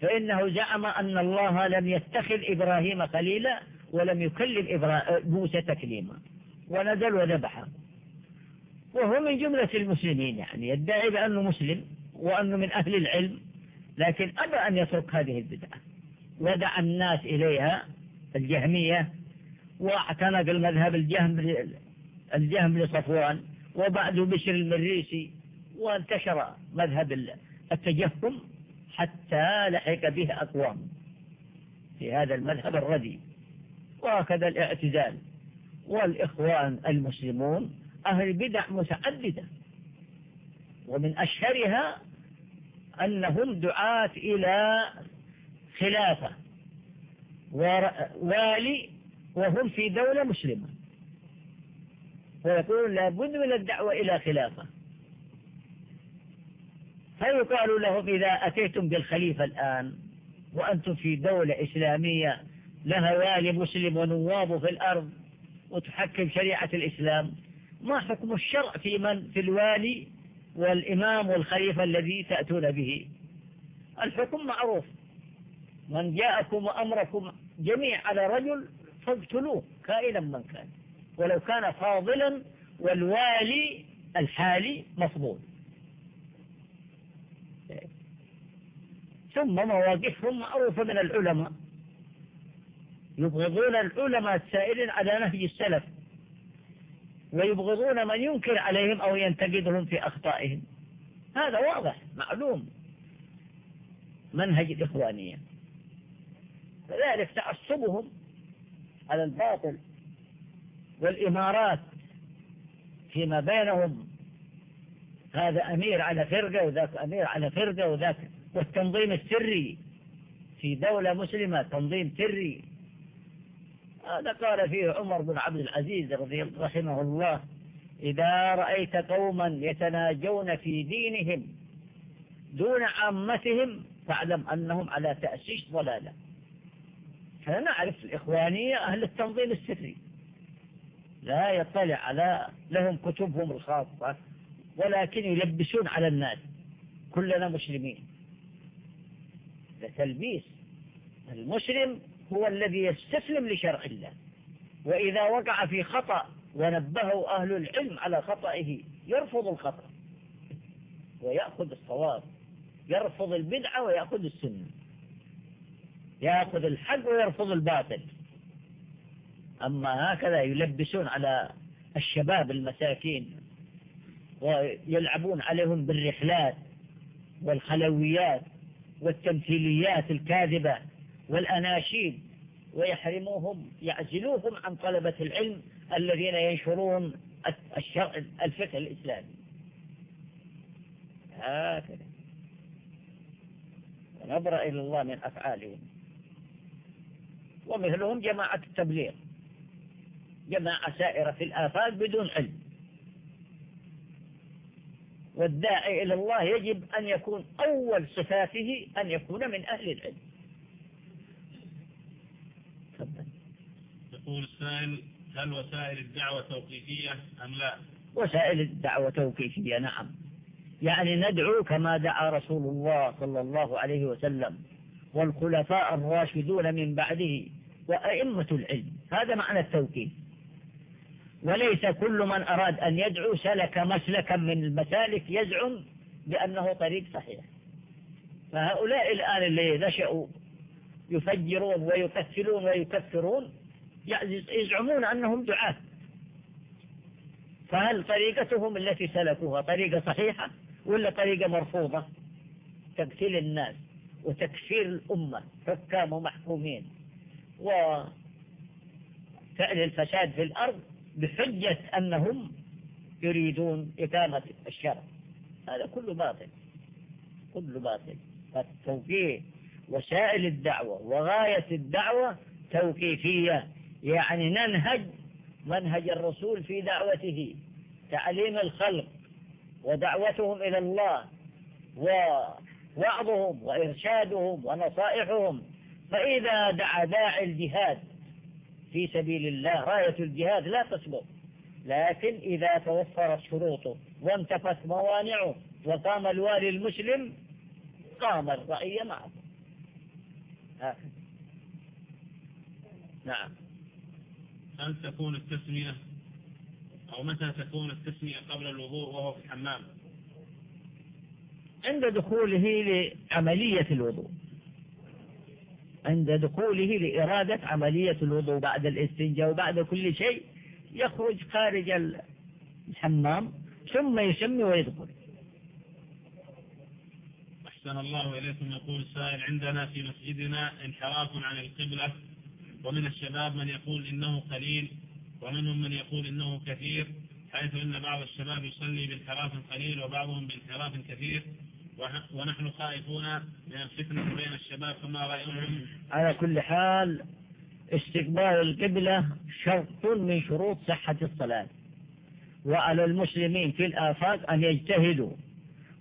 فإنه زعم أن الله لم يتخذ إبراهيم خليلا ولم يكلم موسى تكليما. ونزل وذبحه. وهو من جملة المسلمين يعني يدعي بأنه مسلم وأنه من أهل العلم لكن أبى أن يترك هذه البدعة. ودع الناس إليها الجهمية واعتنق المذهب الجهم الجهم لصفوان وبعده بشر المريسي وانتشر مذهب التجهم حتى لحق به أقوام في هذا المذهب الردي وهكذا الاعتزال. والإخوان المسلمون أهل بدع متعددة. ومن أشهرها أنهم دعاة إلى خلافة. والي وهم في دولة مسلمة. ويقولون لابد من الدعوة إلى خلافة. فيقال لهم إذا أتيتم بالخليفة الآن وأنتم في دولة إسلامية لها والي مسلم ونواب في الأرض وتحكم شريعة الإسلام ما حكم الشرع في من؟ في الوالي والإمام والخليفة الذي تأتون به. الحكم معروف. من جاءكم وأمركم جميع على رجل فاقتلوه كائنا من كان. ولو كان فاضلا والوالي الحالي مفضول ثم مواقفهم معروفة من العلماء. يبغضون العلماء السائلين على نهج السلف. ويبغضون من ينكر عليهم أو ينتقدهم في أخطائهم. هذا واضح معلوم. منهج الإخوانية. كذلك تعصبهم على الباطل والإمارات فيما بينهم. هذا أمير على فرقة وذاك أمير على فرقة وذاك والتنظيم السري في دولة مسلمة تنظيم سري. هذا قال فيه عمر بن عبد العزيز رضي رحمه الله إذا رأيت قوما يتناجون في دينهم دون عامتهم فاعلم أنهم على تأسيس ضلالة. فنعرف الإخوانية أهل التنظيم السري. لا يطلع على لهم كتبهم الخاصة ولكن يلبسون على الناس. كلنا مسلمين. ده تلبيس المسلم هو الذي يستسلم لشرع الله. وإذا وقع في خطأ ونبهه أهل العلم على خطئه يرفض الخطأ. ويأخذ الصواب. يرفض البدعة ويأخذ السنة. يأخذ الحق ويرفض الباطل. أما هكذا يلبسون على الشباب المساكين ويلعبون عليهم بالرحلات والخلويات والتمثيليات الكاذبة والأناشيد ويحرموهم يعزلوهم عن طلبة العلم الذين ينشرون الفقه الإسلامي. هكذا. نبرأ إلى الله من أفعالهم. ومثلهم جماعة التبليغ. جماعة سائرة في الآفاق بدون علم. والداعي إلى الله يجب أن يكون أول صفاته أن يكون من أهل العلم. يقول السائل هل وسائل الدعوة توقيفية أم لا؟ وسائل الدعوة توقيفية نعم. يعني ندعو كما دعا رسول الله صلى الله عليه وسلم والخلفاء الراشدون من بعده. وأئمة العلم. هذا معنى التوكيد. وليس كل من أراد أن يدعو سلك مسلكا من المسالك يزعم بأنه طريق صحيح. فهؤلاء الآن اللي نشأوا يفجرون ويكفلون ويكفرون يزعمون أنهم دعاة. فهل طريقتهم التي سلكوها طريقة صحيحة ولا طريقة مرفوضة؟ تقتيل الناس وتكفير الأمة حكام ومحكومين وفعل الفساد في الأرض بحجة أنهم يريدون إقامة الشرع. هذا كله باطل. كله باطل. فالتوقيع وسائل الدعوة وغاية الدعوة توقيفية. يعني ننهج منهج الرسول في دعوته تعليم الخلق ودعوتهم إلى الله ووعظهم وإرشادهم ونصائحهم. فإذا دعا داعي الجهاد في سبيل الله راية الجهاد لا تسبق لكن إذا توفرت شروطه وانتفت موانعه وقام الوالي المسلم قام الرعية معه. هكذا نعم. هل تكون التسمية أو متى تكون التسمية قبل الوضوء وهو في الحمام عند دخوله لعملية الوضوء. عند دخوله لإرادة عملية الوضوء بعد الاستنجاء وبعد كل شيء يخرج خارج الحمام ثم يسمي ويدخل. أحسن الله إليكم يقول السائل عندنا في مسجدنا انحراف عن القبلة ومن الشباب من يقول إنه قليل ومنهم من يقول إنه كثير حيث أن بعض الشباب يصلي بانحراف قليل وبعضهم بانحراف كثير. ونحن خائفون من الفتنة بين الشباب فما رأيهم؟ على كل حال استقبال القبلة شرط من شروط صحة الصلاة. وعلى المسلمين في الآفاق أن يجتهدوا.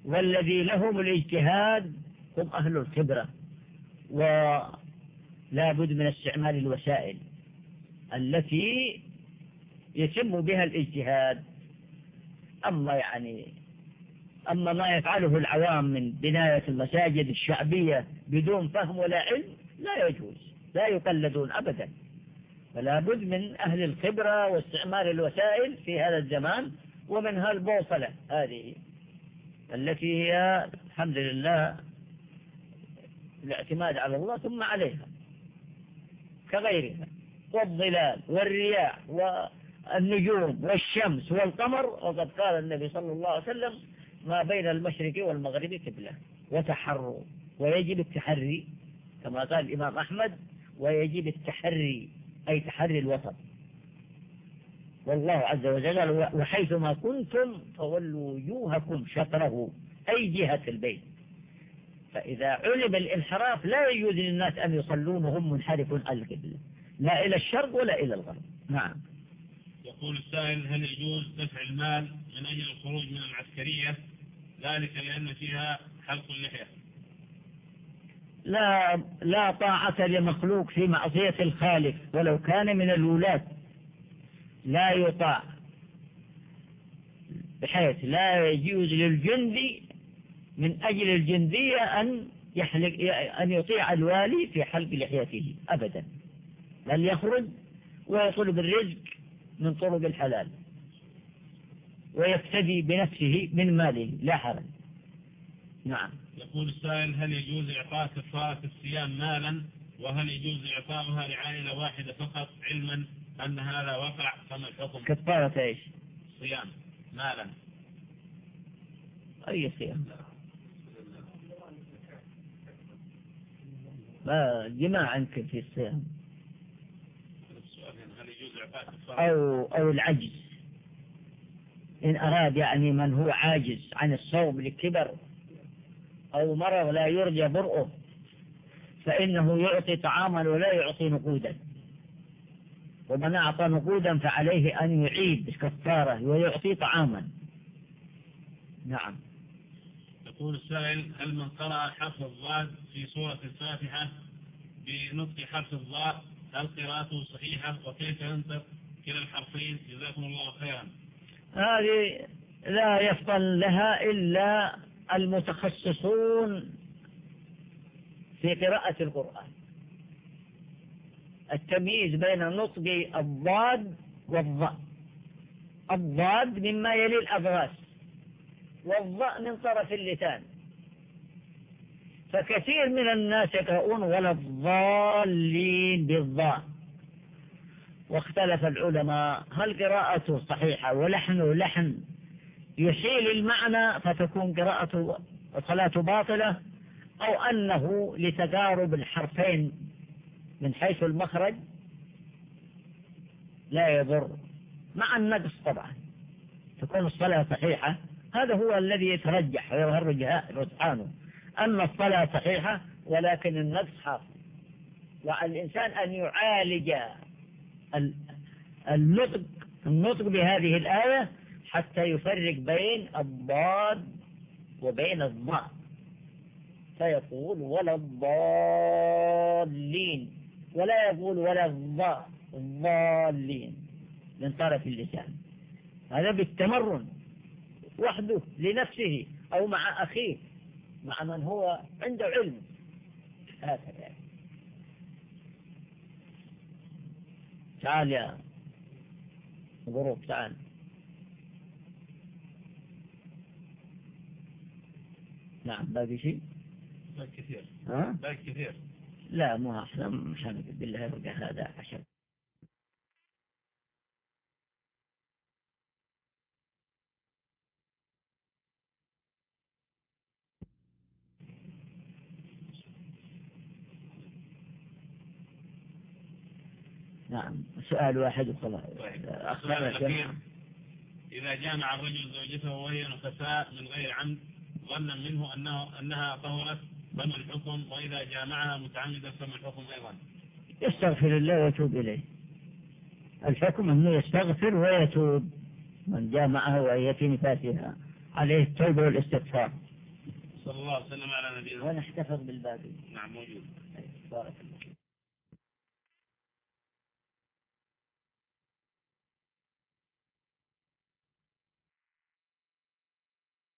والذي لهم الاجتهاد هم أهل الخبرة ولا بد من استعمال الوسائل التي يتم بها الاجتهاد. أما يعني أما ما يفعله العوام من بناية المساجد الشعبية بدون فهم ولا علم لا يجوز لا يقلدون أبدا. فلا بد من أهل الخبرة واستعمال الوسائل في هذا الزمان ومنها البوصلة هذه التي هي الحمد لله الاعتماد على الله ثم عليها. كغيرها والظلال والرياح والنجوم والشمس والقمر وقد قال النبي صلى الله عليه وسلم ما بين المشرق والمغرب قبلة وتحروا ويجب التحري كما قال الإمام أحمد ويجب التحري أي تحري الوسط والله عز وجل وحيثما كنتم فولوا وجوهكم شطره أي جهة البيت. فإذا علم الانحراف لا يجوز للناس أن يصلون وهم منحرفون القبلة لا إلى الشرق ولا إلى الغرب. نعم. يقول السائل هل يجوز دفع المال من أجل الخروج من العسكرية؟ ذلك لأن فيها حلق اللحية. لا لا طاعة لمخلوق في معصية الخالق ولو كان من الولاة لا يطاع. بحيث لا يجوز للجندي من أجل الجندية أن يحلق أن يطيع الوالي في حلق لحيته أبدا. بل يخرج ويطلب الرزق من طرق الحلال. ويفتدي بنفسه من ماله لا حرج. نعم. يقول السائل هل يجوز إعطاء كفارة الصيام مالا؟ وهل يجوز إعطاؤها لعائلة واحدة فقط علما أن هذا وقع فما الحكم؟ كفارة إيش؟ صيام مالا. أي صيام؟ ما جماع يمكن في الصيام أو, أو العجز. إن أراد يعني من هو عاجز عن الصوم لكبر أو مرض لا يرجى برؤه فإنه يعطي طعاما ولا يعطي نقودا. ومن أعطى نقودا فعليه أن يعيد كفارة ويعطي طعاما. نعم. يقول السائل هل من قرأ حرف الضاد في سورة الفاتحة بنطق حرف الضاد هل قراءته صحيحة؟ وكيف ينطق كلا الحرفين؟ جزاكم الله خيرا. هذه لا يفضل لها إلا المتخصصون في قراءة القرآن. التمييز بين نطق الضاد والضاء الضاد مما يلي الأضراس والضاء من طرف اللسان. فكثير من الناس يقرؤون ولا الضالين بالضاء واختلف العلماء هل قراءته صحيحة ولحنه لحن يحيل المعنى فتكون قراءة الصلاة باطلة أو أنه لتقارب الحرفين من حيث المخرج لا يضر؟ مع النقص طبعا تكون الصلاة صحيحة. هذا هو الذي يترجح ويظهر رجحانه أن الصلاة صحيحة ولكن النقص حاصل. وعلى الإنسان أن يعالج النطق النطق بهذه الآية حتى يفرق بين الضاد وبين الضاء فيقول ولا الضالين. ولا يقول ولا الضاء الضالين. من طرف اللسان. هذا بالتمرن. وحده لنفسه أو مع أخيه. مع من هو عنده علم. هكذا. تعال يا غروب تعال. نعم باقي شيء؟ باقي كثير. ها؟ باقي كثير. لا مو إحنا مشان بالله يرجع هذا عشان نعم. سؤال واحد وخلاص. طيب. أخبرنا إذا جامع الرجل زوجته وهي نفساء من غير عمد ظنا منه أنه أنها طهرت فما الحكم وإذا جامعها متعمدا فما الحكم أيضا؟ يستغفر الله ويتوب إليه. الحكم أنه يستغفر ويتوب. من جامعها وهي في نفاسها. عليه التوبة والاستغفار. صلى الله وسلم على نبينا. ونحتفظ بالباقي. نعم موجود. بارك الله